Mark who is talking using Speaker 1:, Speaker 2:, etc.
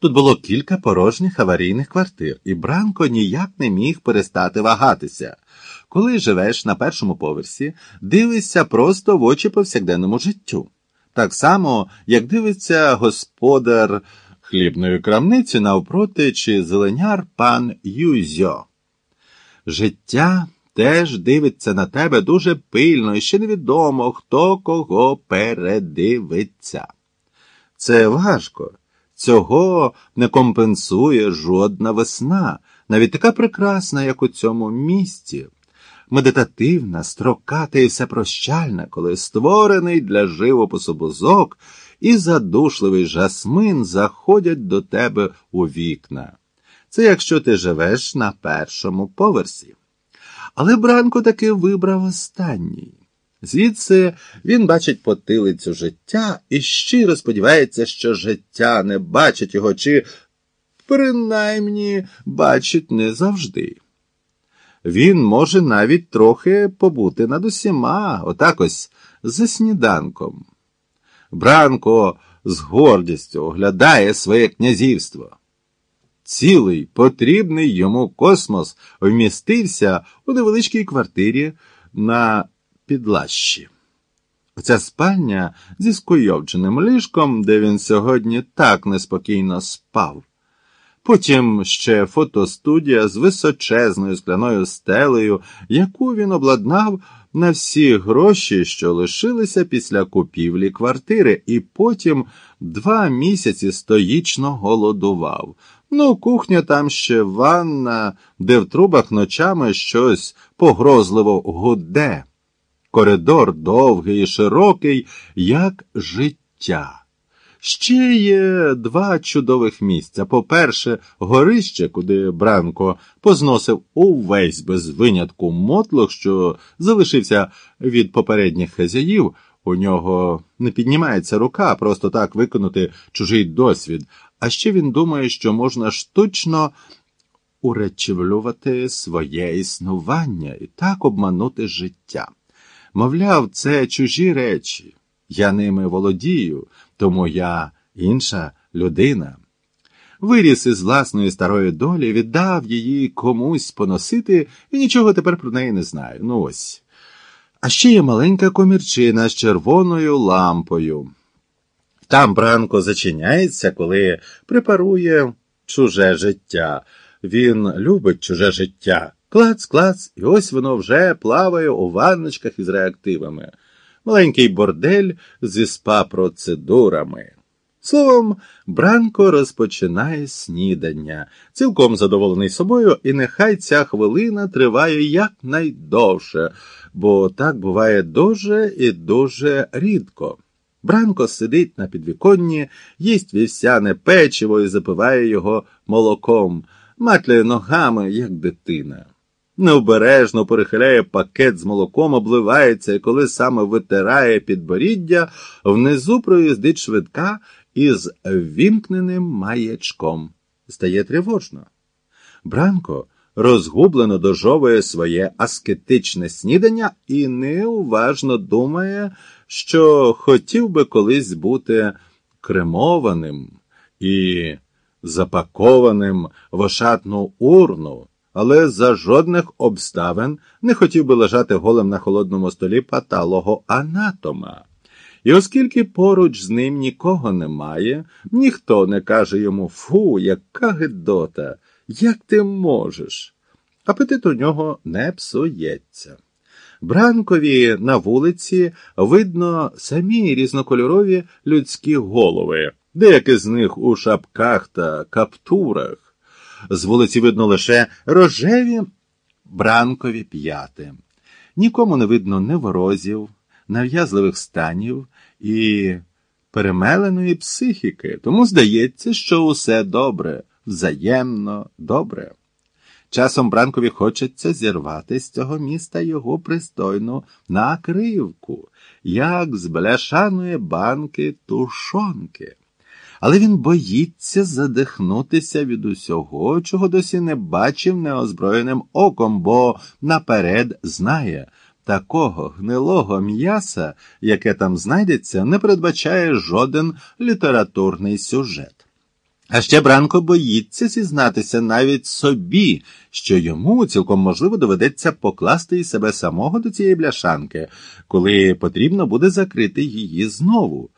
Speaker 1: Тут було кілька порожніх аварійних квартир, і Бранко ніяк не міг перестати вагатися. Коли живеш на першому поверсі, дивишся просто в очі повсякденному життю. Так само, як дивиться господар хлібної крамниці навпроти чи зеленяр пан Юзьо. Життя теж дивиться на тебе дуже пильно і ще невідомо, хто кого передивиться. Це важко. Цього не компенсує жодна весна, навіть така прекрасна, як у цьому місті. Медитативна, строката і всепрощальна, коли створений для живопису бузок і задушливий жасмин заходять до тебе у вікна. Це якщо ти живеш на першому поверсі. Але Бранко таки вибрав останній. Звідси він бачить потилицю життя і щиро сподівається, що життя не бачить його, чи принаймні бачить не завжди. Він може навіть трохи побути над усіма, отак ось за сніданком. Бранко з гордістю оглядає своє князівство. Цілий потрібний йому космос вмістився у невеличкій квартирі на підлащі. Оця спальня зі скуйовдженим ліжком, де він сьогодні так неспокійно спав. Потім ще фотостудія з височезною скляною стелею, яку він обладнав на всі гроші, що лишилися після купівлі квартири, і потім два місяці стоїчно голодував. Ну, кухня там ще ванна, де в трубах ночами щось погрозливо гуде. Коридор довгий і широкий, як життя. Ще є два чудових місця. По-перше, горище, куди Бранко позносив увесь без винятку мотлох, що залишився від попередніх хазяїв. У нього не піднімається рука просто так виконати чужий досвід. А ще він думає, що можна штучно уречевлювати своє існування і так обманути життя. Мовляв, це чужі речі. Я ними володію, тому я інша людина. Виріс із власної старої долі, віддав її комусь поносити і нічого тепер про неї не знаю. Ну ось. А ще є маленька комірчина з червоною лампою. Там Бранко зачиняється, коли препарує чуже життя. Він любить чуже життя. Клац, клац, і ось воно вже плаває у ванночках із реактивами. Маленький бордель зі спа процедурами. Словом, Бранко розпочинає снідання, цілком задоволений собою, і нехай ця хвилина триває якнайдовше, бо так буває дуже і дуже рідко. Бранко сидить на підвіконні, їсть вівсяне печиво і запиває його молоком, матляє ногами, як дитина. Необережно перехиляє пакет з молоком, обливається і коли саме витирає підборіддя, внизу проїздить швидка із вімкненим маячком. Стає тривожно. Бранко розгублено дожовує своє аскетичне снідання і неуважно думає, що хотів би колись бути кремованим і запакованим в ошатну урну, але за жодних обставин не хотів би лежати голим на холодному столі паталого анатома. І оскільки поруч з ним нікого немає, ніхто не каже йому Фу, яка гидота, як ти можеш? Апетит у нього не псується. Бранкові на вулиці видно самі різнокольорові людські голови, деякі з них у шапках та каптурах. З вулиці видно лише рожеві бранкові п'яти. Нікому не видно неворозів, нав'язливих станів і перемеленої психіки, тому здається, що усе добре, взаємно добре. Часом Бранкові хочеться зірвати з цього міста його пристойну накривку, як з бляшаної банки тушонки. Але він боїться задихнутися від усього, чого досі не бачив неозброєним оком, бо наперед знає, такого гнилого м'яса, яке там знайдеться, не передбачає жоден літературний сюжет. А ще Бранко боїться зізнатися навіть собі, що йому цілком можливо доведеться покласти і себе самого до цієї бляшанки, коли потрібно буде закрити її знову.